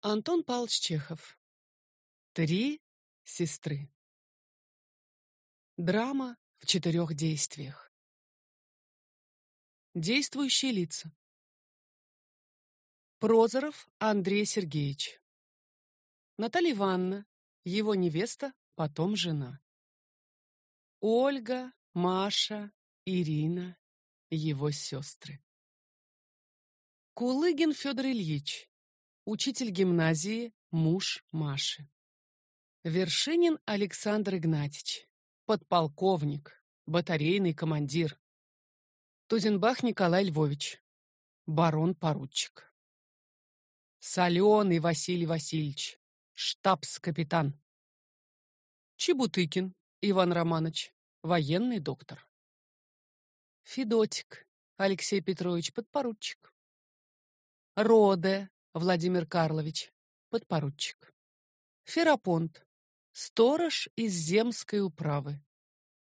Антон Павлович Чехов. Три сестры. Драма в четырех действиях. Действующие лица. Прозоров Андрей Сергеевич. Наталья Ивановна, его невеста, потом жена. Ольга, Маша, Ирина, его сестры. Кулыгин Федор Ильич, учитель гимназии, муж Маши. Вершинин Александр Игнатьевич, подполковник, батарейный командир. Тузенбах Николай Львович, барон-поручик. Соленый Василий Васильевич, штабс-капитан. Чебутыкин Иван Романович, военный доктор. Федотик Алексей Петрович, подпоручик. Роде Владимир Карлович, подпоручик. Ферапонт, сторож из земской управы,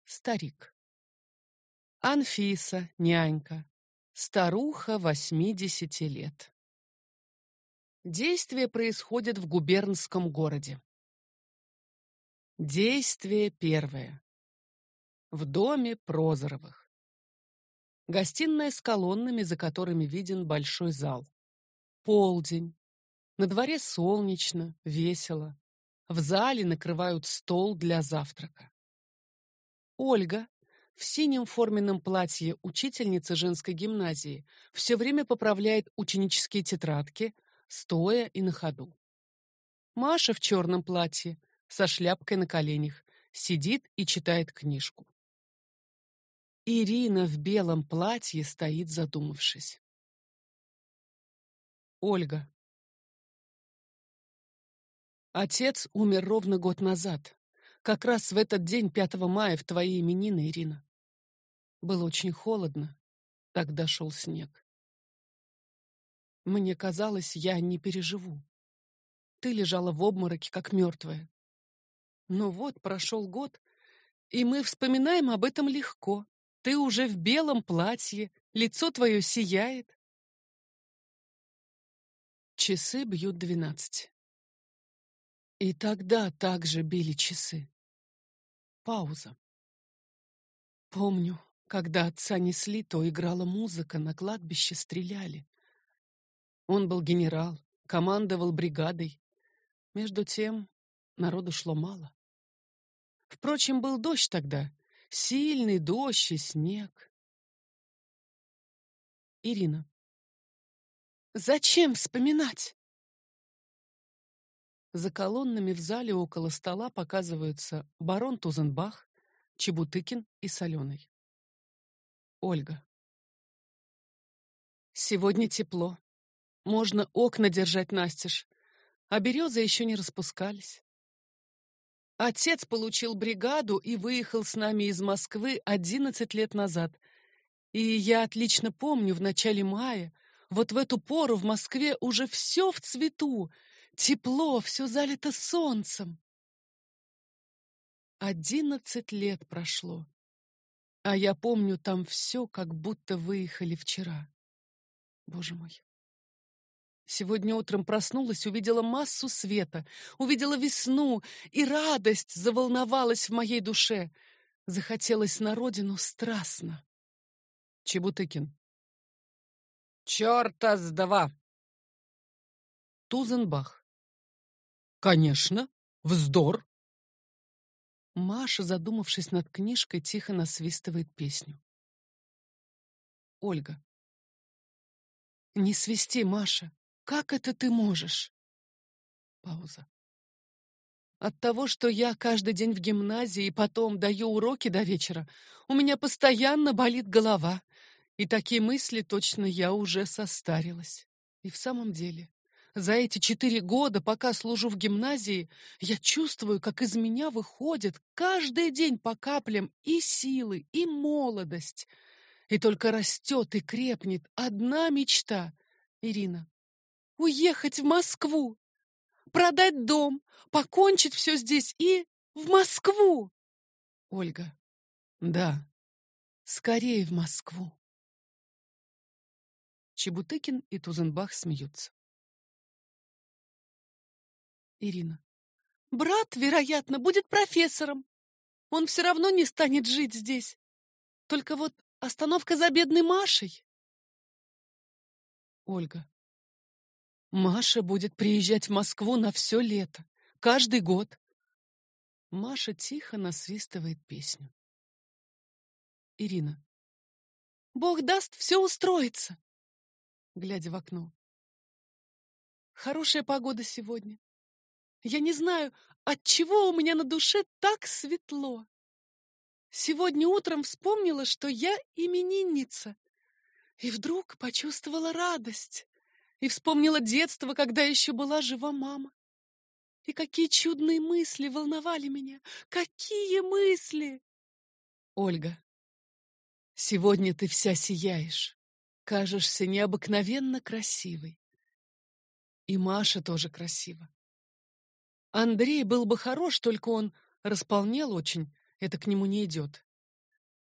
старик. Анфиса, нянька, старуха восьмидесяти лет. Действие происходит в губернском городе. Действие первое. В доме Прозоровых. Гостиная с колоннами, за которыми виден большой зал. Полдень. На дворе солнечно, весело. В зале накрывают стол для завтрака. Ольга в синем форменном платье учительницы женской гимназии все время поправляет ученические тетрадки, стоя и на ходу. Маша в черном платье, со шляпкой на коленях, сидит и читает книжку. Ирина в белом платье стоит, задумавшись. Ольга. Отец умер ровно год назад, как раз в этот день, 5 мая, в твои именины, Ирина. Было очень холодно, тогда шел снег. Мне казалось, я не переживу. Ты лежала в обмороке, как мертвая. Но вот прошел год, и мы вспоминаем об этом легко. Ты уже в белом платье, лицо твое сияет. Часы бьют двенадцать. И тогда также били часы. Пауза. Помню, когда отца несли, то играла музыка, на кладбище стреляли. Он был генерал, командовал бригадой. Между тем народу шло мало. Впрочем, был дождь тогда, сильный дождь и снег. Ирина. Зачем вспоминать? За колоннами в зале около стола показываются барон Тузенбах, Чебутыкин и Соленый. Ольга. Сегодня тепло. Можно окна держать настежь, а березы еще не распускались. Отец получил бригаду и выехал с нами из Москвы одиннадцать лет назад. И я отлично помню, в начале мая вот в эту пору в Москве уже все в цвету, тепло, все залито солнцем. Одиннадцать лет прошло, а я помню там все, как будто выехали вчера. Боже мой. Сегодня утром проснулась, увидела массу света, увидела весну, и радость заволновалась в моей душе. Захотелось на родину страстно. Чебутыкин. Чёрта с два. Тузенбах. Конечно, вздор. Маша, задумавшись над книжкой, тихо насвистывает песню. Ольга. Не свисти, Маша. Как это ты можешь? Пауза. От того, что я каждый день в гимназии и потом даю уроки до вечера, у меня постоянно болит голова. И такие мысли точно я уже состарилась. И в самом деле, за эти четыре года, пока служу в гимназии, я чувствую, как из меня выходит каждый день по каплям и силы, и молодость. И только растет и крепнет одна мечта, Ирина. Уехать в Москву, продать дом, покончить все здесь и в Москву. Ольга. Да, скорее в Москву. Чебутыкин и Тузенбах смеются. Ирина. Брат, вероятно, будет профессором. Он все равно не станет жить здесь. Только вот остановка за бедной Машей. Ольга. Маша будет приезжать в Москву на все лето, каждый год. Маша тихо насвистывает песню. Ирина. Бог даст, все устроится. Глядя в окно. Хорошая погода сегодня. Я не знаю, от чего у меня на душе так светло. Сегодня утром вспомнила, что я именинница. И вдруг почувствовала радость. И вспомнила детство, когда еще была жива мама. И какие чудные мысли волновали меня! Какие мысли! Ольга, сегодня ты вся сияешь. Кажешься необыкновенно красивой. И Маша тоже красива. Андрей был бы хорош, только он располнел очень, это к нему не идет.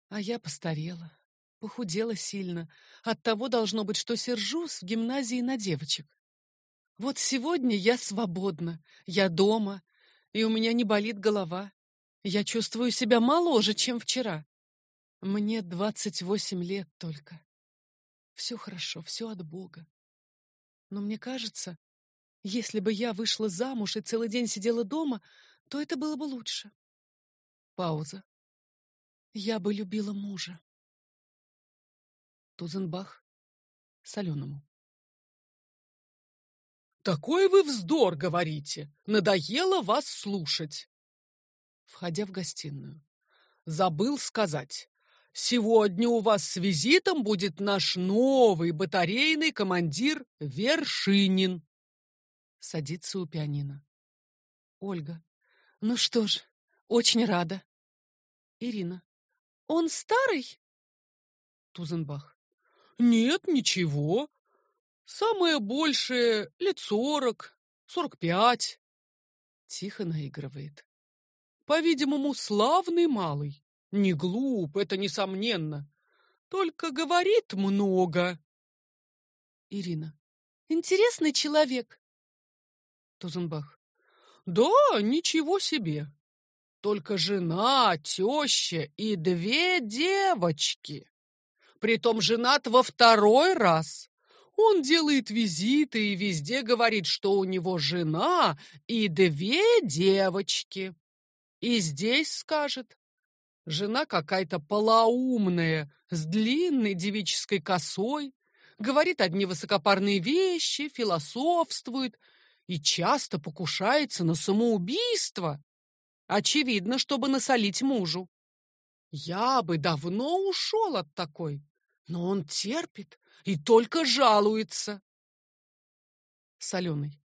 А я постарела, похудела сильно. От того должно быть, что сержусь в гимназии на девочек. Вот сегодня я свободна, я дома, и у меня не болит голова. Я чувствую себя моложе, чем вчера. Мне двадцать восемь лет только. Все хорошо, все от Бога. Но мне кажется, если бы я вышла замуж и целый день сидела дома, то это было бы лучше. Пауза. Я бы любила мужа. Тузенбах соленому. Такой вы вздор говорите. Надоело вас слушать. Входя в гостиную. Забыл сказать. Сегодня у вас с визитом будет наш новый батарейный командир Вершинин. Садится у пианино. Ольга. Ну что ж, очень рада. Ирина. Он старый? Тузенбах. Нет, ничего. Самое большее лет сорок, сорок пять. Тихо наигрывает. По-видимому, славный малый. Не глуп, это несомненно. Только говорит много. Ирина. Интересный человек. Тузенбах. Да, ничего себе. Только жена, теща и две девочки. Притом женат во второй раз. Он делает визиты и везде говорит, что у него жена и две девочки. И здесь скажет. Жена какая-то полоумная, с длинной девической косой, говорит одни высокопарные вещи, философствует и часто покушается на самоубийство. Очевидно, чтобы насолить мужу. Я бы давно ушел от такой, но он терпит и только жалуется. Соленый.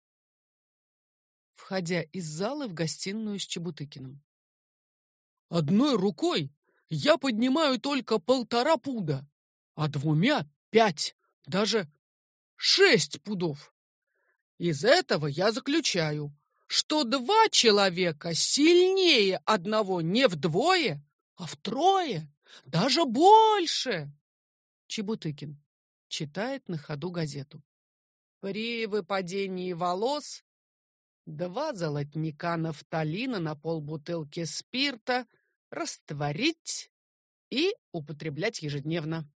Входя из зала в гостиную с Чебутыкиным. Одной рукой я поднимаю только полтора пуда, а двумя — пять, даже шесть пудов. Из этого я заключаю, что два человека сильнее одного не вдвое, а втрое, даже больше. Чебутыкин читает на ходу газету. При выпадении волос два золотника нафталина на полбутылки спирта растворить и употреблять ежедневно.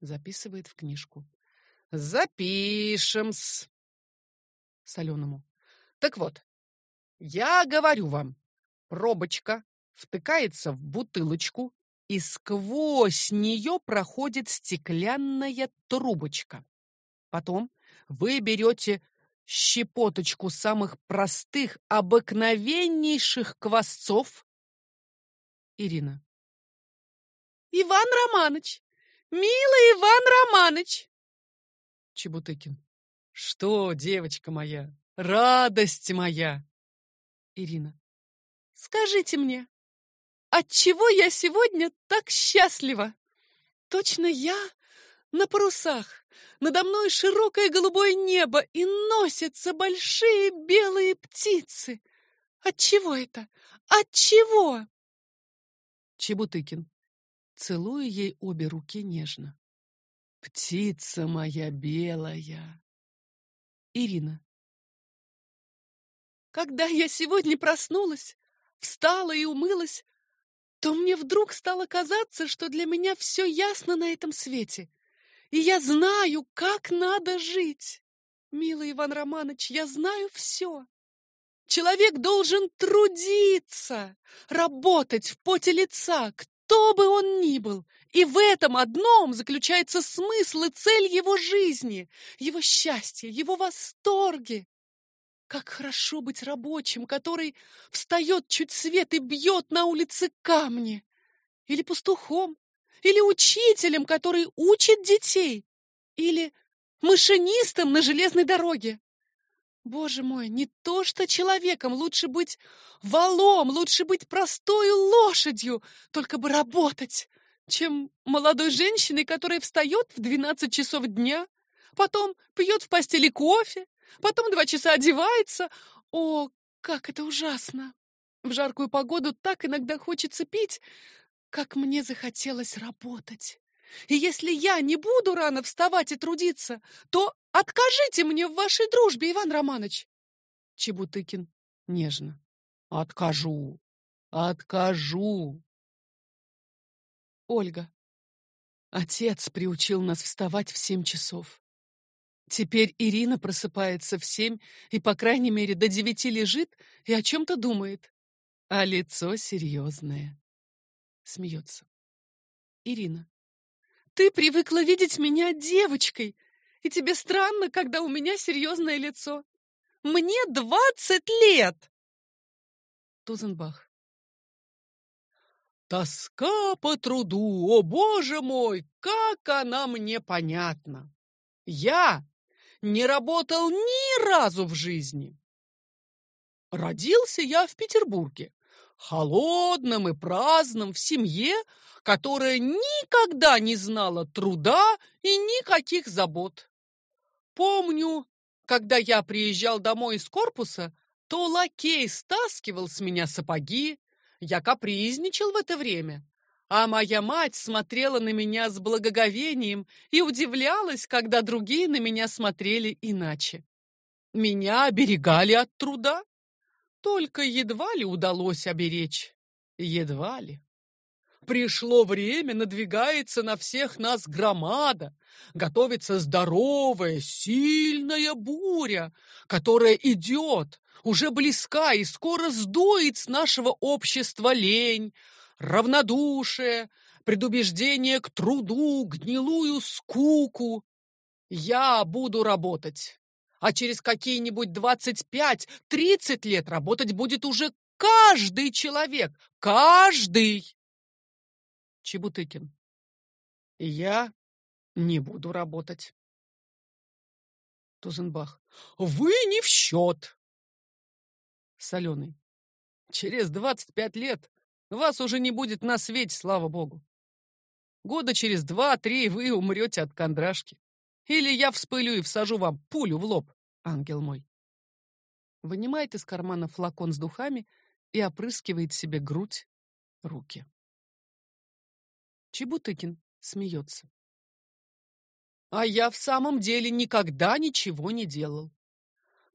Записывает в книжку. Запишем-с. Соленому. Так вот, я говорю вам, пробочка втыкается в бутылочку и сквозь нее проходит стеклянная трубочка. Потом вы берете щепоточку самых простых, обыкновеннейших квасцов. Ирина. Иван Романович! Милый Иван Романович! Чебутыкин. Что, девочка моя, радость моя! Ирина. Скажите мне, Отчего я сегодня так счастлива? Точно я на парусах. Надо мной широкое голубое небо, и носятся большие белые птицы. Отчего это? Отчего? Чебутыкин, целуя ей обе руки нежно. Птица моя белая. Ирина. Когда я сегодня проснулась, встала и умылась, то мне вдруг стало казаться, что для меня все ясно на этом свете, и я знаю, как надо жить. Милый Иван Романович, я знаю все. Человек должен трудиться, работать в поте лица, кто бы он ни был. И в этом одном заключается смысл и цель его жизни, его счастья, его восторги. Как хорошо быть рабочим, который встает чуть свет и бьет на улице камни. Или пастухом, или учителем, который учит детей, или машинистом на железной дороге. Боже мой, не то что человеком, лучше быть валом, лучше быть простой лошадью, только бы работать, чем молодой женщиной, которая встает в 12 часов дня, потом пьет в постели кофе, потом два часа одевается. О, как это ужасно! В жаркую погоду так иногда хочется пить, как мне захотелось работать. И если я не буду рано вставать и трудиться, то откажите мне в вашей дружбе, Иван Романович. Чебутыкин нежно. Откажу. Откажу. Ольга. Отец приучил нас вставать в семь часов. Теперь Ирина просыпается в семь и, по крайней мере, до девяти лежит и о чем-то думает. А лицо серьезное. Смеется. Ирина. Ты привыкла видеть меня девочкой, и тебе странно, когда у меня серьезное лицо. Мне двадцать лет!» Тузенбах. Тоска по труду, о боже мой, как она мне понятна! Я не работал ни разу в жизни. Родился я в Петербурге, холодным и праздным, в семье, которая никогда не знала труда и никаких забот. Помню, когда я приезжал домой из корпуса, то лакей стаскивал с меня сапоги, я капризничал в это время, а моя мать смотрела на меня с благоговением и удивлялась, когда другие на меня смотрели иначе. Меня оберегали от труда, только едва ли удалось оберечь. Едва ли. Пришло время, надвигается на всех нас громада, готовится здоровая, сильная буря, которая идет, уже близка и скоро сдует с нашего общества лень, равнодушие, предубеждение к труду, гнилую скуку. Я буду работать, а через какие-нибудь 25-30 лет работать будет уже каждый человек, каждый. Чебутыкин. Я не буду работать. Тузенбах. Вы не в счет. Соленый. Через двадцать пять лет вас уже не будет на свете, слава богу. Года через два-три вы умрете от кондрашки. Или я вспылю и всажу вам пулю в лоб, ангел мой. Вынимает из кармана флакон с духами и опрыскивает себе грудь, руки. Чебутыкин смеется. А я в самом деле никогда ничего не делал.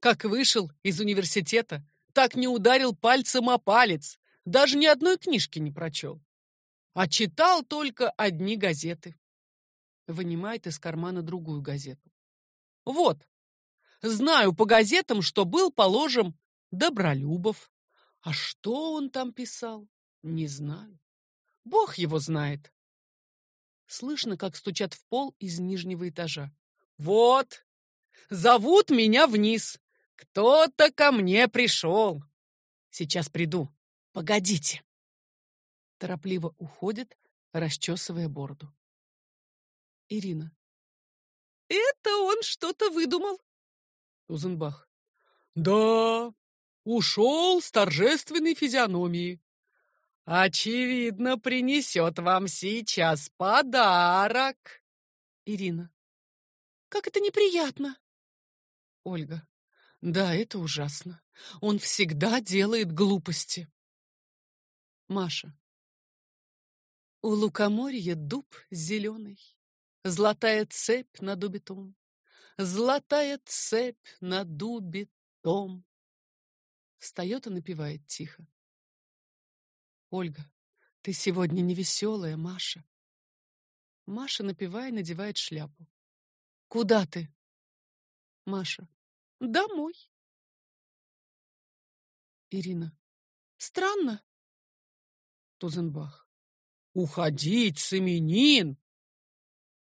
Как вышел из университета, так не ударил пальцем о палец, даже ни одной книжки не прочел. А читал только одни газеты. Вынимает из кармана другую газету. Вот, знаю по газетам, что был, положим, Добролюбов. А что он там писал, не знаю. Бог его знает. Слышно, как стучат в пол из нижнего этажа. «Вот! Зовут меня вниз! Кто-то ко мне пришел! Сейчас приду! Погодите!» Торопливо уходит, расчесывая бороду. Ирина. «Это он что-то выдумал!» Узенбах. «Да, ушел с торжественной физиономией. Очевидно, принесет вам сейчас подарок. Ирина. Как это неприятно. Ольга. Да, это ужасно. Он всегда делает глупости. Маша. У лукоморья дуб зеленый, Золотая цепь на дубе том, Золотая цепь на дубе том. Встает и напевает тихо. Ольга, ты сегодня не веселая, Маша. Маша, напевая, надевает шляпу. Куда ты? Маша. Домой. Ирина. Странно. Тузенбах. Уходить с.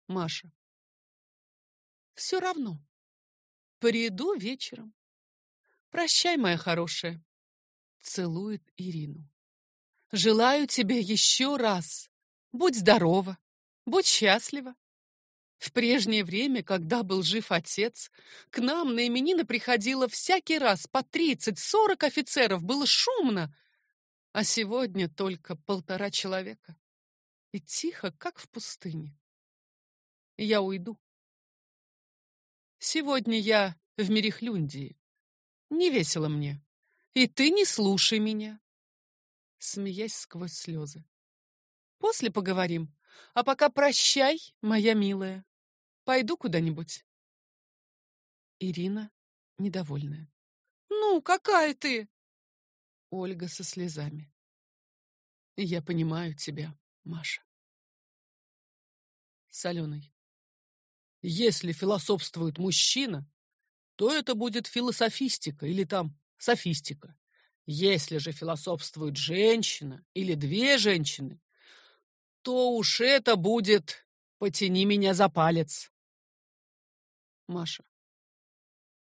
Маша. Все равно. Приду вечером. Прощай, моя хорошая. Целует Ирину. Желаю тебе еще раз. Будь здорова, будь счастлива. В прежнее время, когда был жив отец, к нам на именины приходило всякий раз по тридцать-сорок офицеров, было шумно, а сегодня только полтора человека. И тихо, как в пустыне. Я уйду. Сегодня я в Мерехлюндии. Не весело мне. И ты не слушай меня. Смеясь сквозь слезы. После поговорим. А пока прощай, моя милая. Пойду куда-нибудь. Ирина недовольная. Ну, какая ты? Ольга со слезами. Я понимаю тебя, Маша. Соленый. Если философствует мужчина, то это будет философистика или там софистика. Если же философствует женщина или две женщины, то уж это будет «потяни меня за палец». Маша.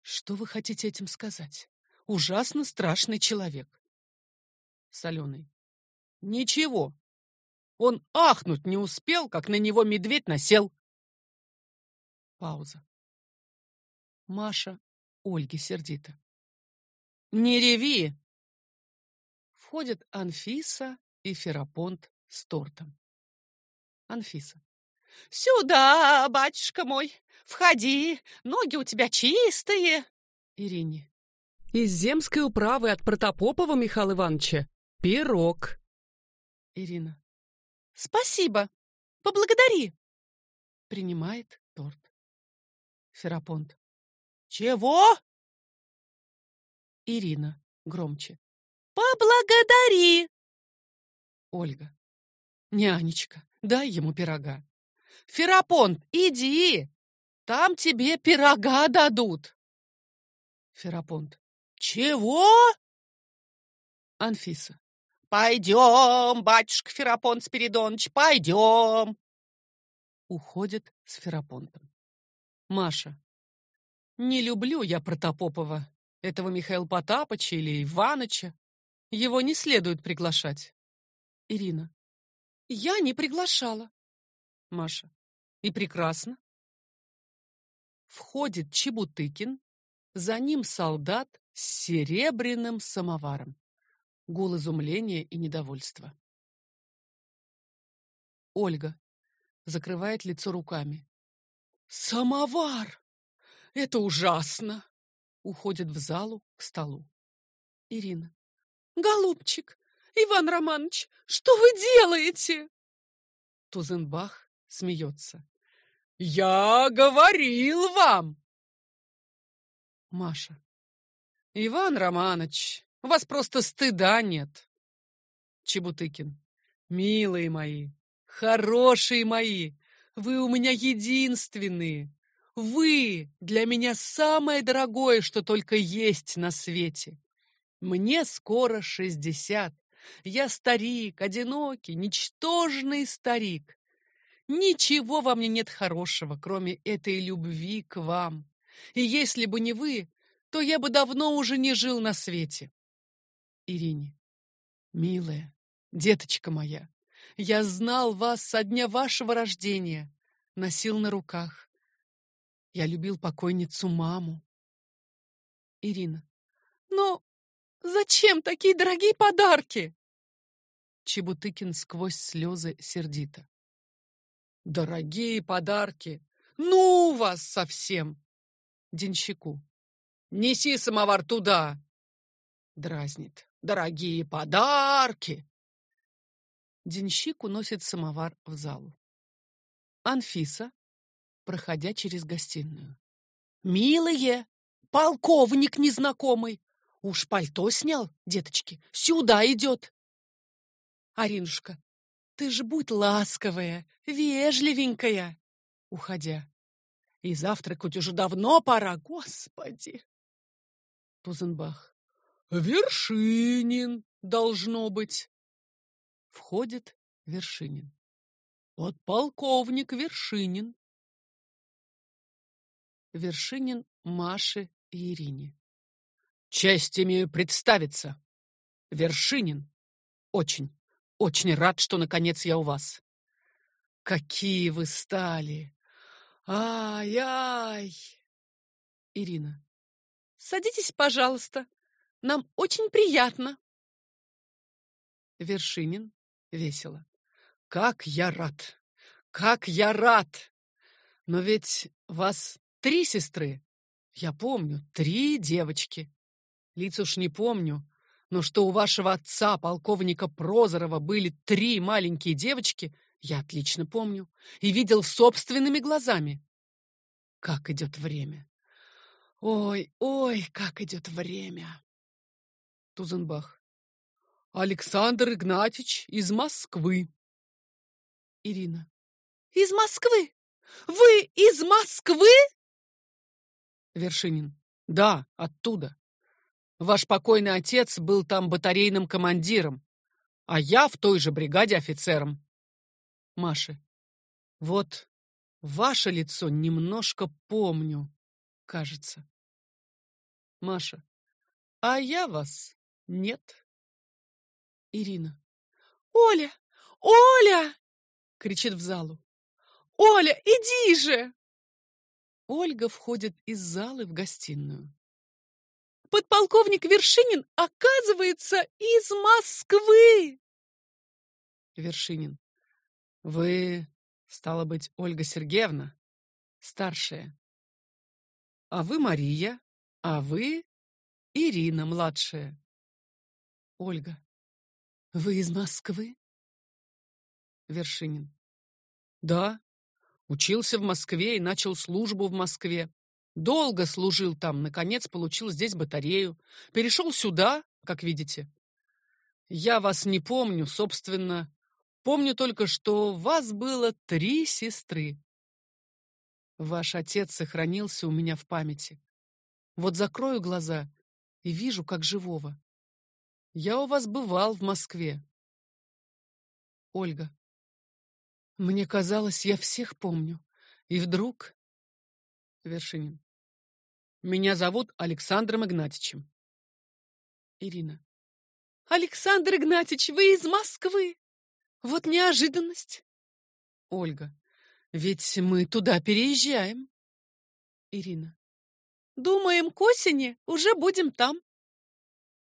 Что вы хотите этим сказать? Ужасно страшный человек. Соленый. Ничего. Он ахнуть не успел, как на него медведь насел. Пауза. Маша Ольге сердито. Не реви! Входят Анфиса и Ферапонт с тортом. Анфиса. Сюда, батюшка мой, Входи, ноги у тебя чистые. Ирине. Из земской управы от Протопопова Михаила Ивановича. Пирог. Ирина. Спасибо. Поблагодари. Принимает торт. Ферапонт. Чего? Ирина громче. Поблагодари. Ольга. Нянечка, дай ему пирога. Ферапонт, иди. Там тебе пирога дадут. Ферапонт. Чего? Анфиса. Пойдем, батюшка Ферапонт Спиридонович, пойдем. Уходит с Ферапонтом. Маша. Не люблю я Протопопова, этого Михаила Потапыча или Иваныча. Его не следует приглашать. Ирина. Я не приглашала. Маша. И прекрасно. Входит Чебутыкин, за ним солдат с серебряным самоваром. Гул изумления и недовольства. Ольга закрывает лицо руками. Самовар! Это ужасно! Уходит в залу к столу. Ирина. Голубчик, Иван Романович, что вы делаете? Тузенбах смеется. Я говорил вам. Маша. Иван Романович, у вас просто стыда нет. Чебутыкин. Милые мои, хорошие мои, вы у меня единственные. Вы для меня самое дорогое, что только есть на свете. Мне скоро шестьдесят. Я старик, одинокий, ничтожный старик. Ничего во мне нет хорошего, кроме этой любви к вам. И если бы не вы, то я бы давно уже не жил на свете. Ирине. Милая, деточка моя, я знал вас со дня вашего рождения, носил на руках. Я любил покойницу маму. Ирина. Но зачем такие дорогие подарки? Чебутыкин сквозь слезы сердито. Дорогие подарки! Ну вас совсем! Денщику. Неси самовар туда! Дразнит. Дорогие подарки! Денщик уносит самовар в залу. Анфиса, проходя через гостиную. «Милые, полковник незнакомый! Уж пальто снял, деточки, сюда идет. Аринушка, ты же будь ласковая, вежливенькая, уходя. И завтракать уже давно пора, господи. Тузенбах. Вершинин должно быть. Входит Вершинин. Подполковник Вершинин. Вершинин Маше и Ирине. Честь имею представиться. Вершинин. Очень, очень рад, что наконец я у вас. Какие вы стали! Ай-ай! Ирина. Садитесь, пожалуйста. Нам очень приятно. Вершинин весело. Как я рад! Как я рад! Но ведь вас три сестры. Я помню, три девочки. Лиц уж не помню, но что у вашего отца, полковника Прозорова, были три маленькие девочки, я отлично помню и видел собственными глазами. Как идет время! Ой, ой, как идет время! Тузенбах. Александр Игнатьич из Москвы. Ирина. Из Москвы? Вы из Москвы? Вершинин. Да, оттуда. Ваш покойный отец был там батарейным командиром, а я в той же бригаде офицером. Маша. Вот ваше лицо немножко помню, кажется. Маша. А я вас нет. Ирина. Оля! Оля! кричит в залу. Оля, иди же! Ольга входит из залы в гостиную подполковник Вершинин, оказывается, из Москвы. Вершинин. Вы, стало быть, Ольга Сергеевна, старшая. А вы Мария, а вы Ирина, младшая. Ольга. Вы из Москвы? Вершинин. Да, учился в Москве и начал службу в Москве. Долго служил там, наконец получил здесь батарею. Перешел сюда, как видите. Я вас не помню, собственно. Помню только, что вас было три сестры. Ваш отец сохранился у меня в памяти. Вот закрою глаза и вижу, как живого. Я у вас бывал в Москве. Ольга. Мне казалось, я всех помню. И вдруг... Вершинин. Меня зовут Александром Игнатьичем. Ирина. Александр Игнатьич, вы из Москвы? Вот неожиданность. Ольга. Ведь мы туда переезжаем. Ирина. Думаем, к осени уже будем там.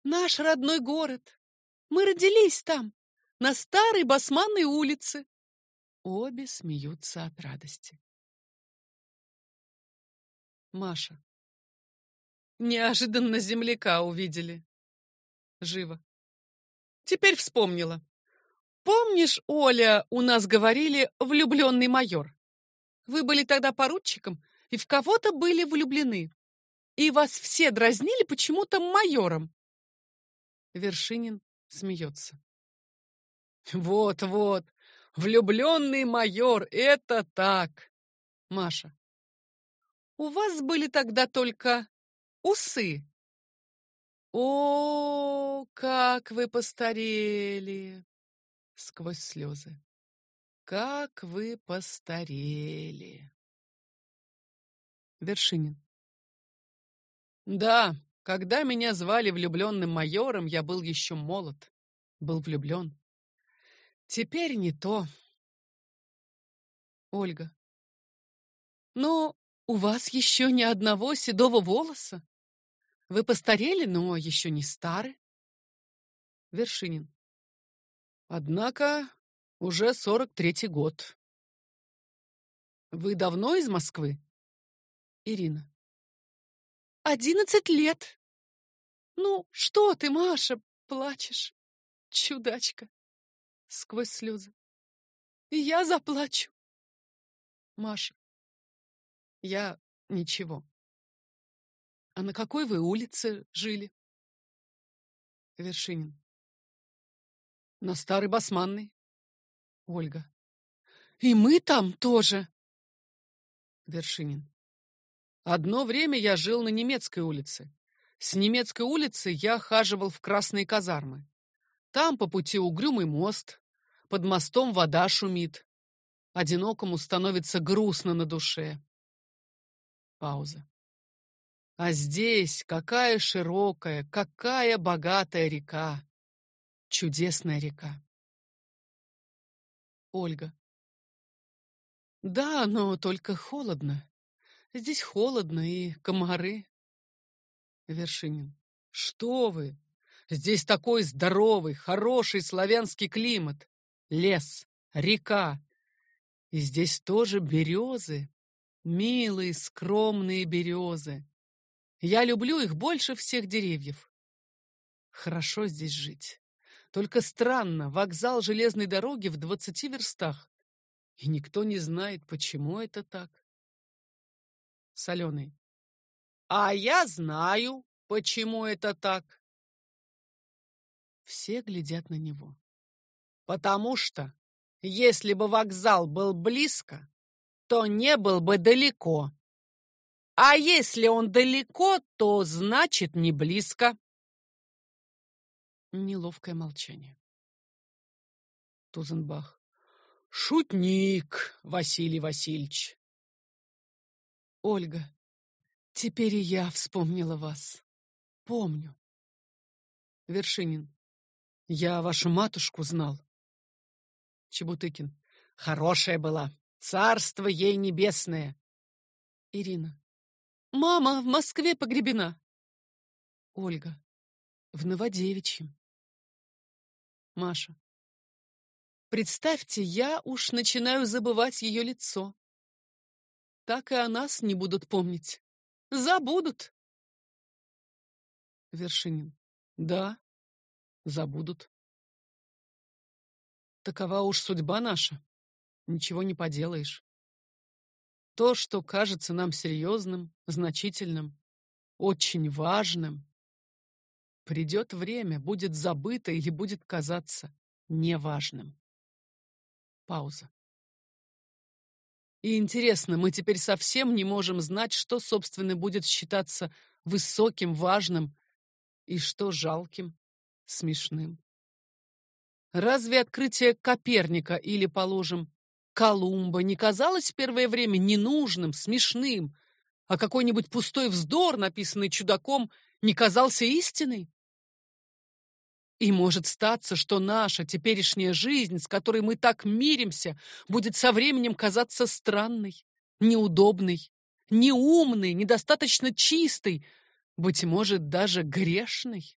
Наш родной город. Мы родились там, на старой Басманной улице. Обе смеются от радости. Маша. Неожиданно земляка увидели. Живо. Теперь вспомнила. Помнишь, Оля, у нас говорили влюбленный майор? Вы были тогда поручиком и в кого-то были влюблены. И вас все дразнили почему-то майором. Вершинин смеется. Вот-вот, влюбленный майор, это так. Маша. У вас были тогда только усы. О, как вы постарели! Сквозь слезы. Как вы постарели! Вершинин. Да, когда меня звали влюбленным майором, я был еще молод, был влюблен. Теперь не то. Ольга. Но у вас еще ни одного седого волоса. Вы постарели, но еще не стары. Вершинин. Однако уже сорок третий год. Вы давно из Москвы? Ирина. Одиннадцать лет. Ну, что ты, Маша, плачешь? Чудачка. Сквозь слезы. И я заплачу. Маша. Я ничего. А на какой вы улице жили? Вершинин. На Старый Басманный. Ольга. И мы там тоже. Вершинин. Одно время я жил на немецкой улице. С немецкой улицы я хаживал в красные казармы. Там по пути угрюмый мост, под мостом вода шумит. Одинокому становится грустно на душе. Пауза. А здесь какая широкая, какая богатая река. Чудесная река. Ольга. Да, но только холодно. Здесь холодно и комары. Вершинин. Что вы? Здесь такой здоровый, хороший славянский климат. Лес, река. И здесь тоже березы. Милые, скромные березы. Я люблю их больше всех деревьев. Хорошо здесь жить. Только странно, вокзал железной дороги в двадцати верстах. И никто не знает, почему это так. Соленый. А я знаю, почему это так. Все глядят на него. Потому что, если бы вокзал был близко, то не был бы далеко. А если он далеко, то значит не близко. Неловкое молчание. Тузенбах. Шутник, Василий Васильевич. Ольга. Теперь и я вспомнила вас. Помню. Вершинин. Я вашу матушку знал. Чебутыкин. Хорошая была. Царство ей небесное. Ирина. Мама в Москве погребена. Ольга. В Новодевичьем. Маша. Представьте, я уж начинаю забывать ее лицо. Так и о нас не будут помнить. Забудут. Вершинин. Да, забудут. Такова уж судьба наша. Ничего не поделаешь. То, что кажется нам серьезным, значительным, очень важным, придет время, будет забыто или будет казаться неважным. Пауза. И интересно, мы теперь совсем не можем знать, что, собственно, будет считаться высоким, важным и что жалким, смешным. Разве открытие Коперника или, положим, Колумба не казалось в первое время ненужным, смешным, а какой-нибудь пустой вздор, написанный чудаком, не казался истиной? И может статься, что наша теперешняя жизнь, с которой мы так миримся, будет со временем казаться странной, неудобной, неумной, недостаточно чистой, быть может, даже грешной.